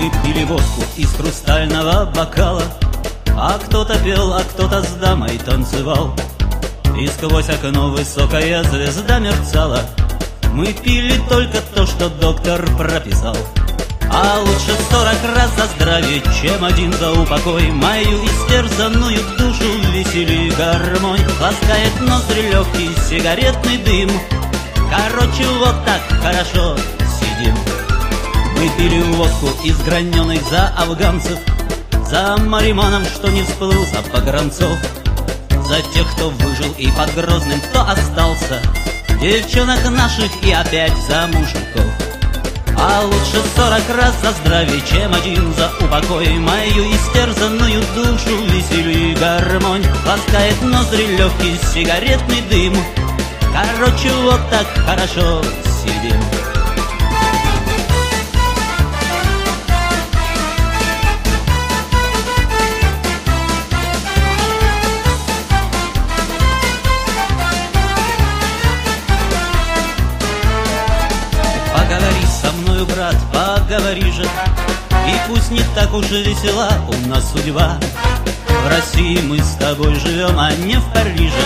Мы пили водку из хрустального бокала. А кто-то пел, а кто-то с дамой танцевал. И сквозь окно высокая звезда мерцала. Мы пили только то, что доктор прописал. А лучше сорок раз за здравие, чем один за упокой. Мою истерзанную душу весели гармонь. Ласкает ноздри легкий сигаретный дым. Короче, вот так хорошо сидим Мы пили водку из граненых за афганцев За мариманом, что не всплыл за погранцов За тех, кто выжил и под Грозным, кто остался Девчонок наших и опять за мужиков. А лучше сорок раз за здравие, чем один за упокой. Мою истерзанную душу веселю и гармонь. Ласкает ноздри легкий сигаретный дым. Короче, вот так хорошо сидим Поговори со мною, брат, поговори же. И пусть не так уж и весела у нас судьба. В России мы с тобой живем, а не в Париже.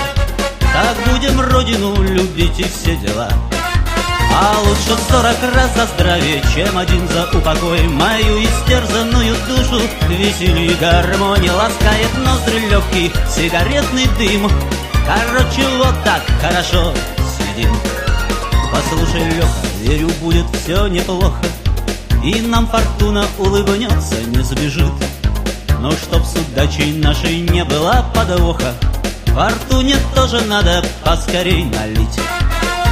Так будем родину любить и все дела. А лучше сорок раз за здравие, чем один за упокой. Мою истерзанную душу весели гармония Ласкает ноздри легкий сигаретный дым. Короче, вот так хорошо сидим. Послушай, Леха, верю, будет все неплохо. И нам фортуна улыбнется, не сбежит. Но чтоб с удачей нашей не было подвоха Фортуне тоже надо поскорей налить.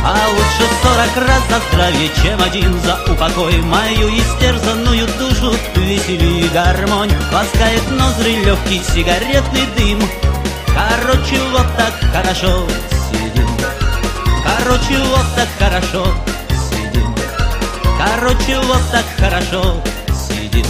А лучше сорок раз за здравие, чем один за упокой. Мою истерзанную душу весели гармонь. Ласкает ноздри легкий сигаретный дым. Короче, вот так хорошо сидим. Короче, вот так хорошо Короче, вот так хорошо сидим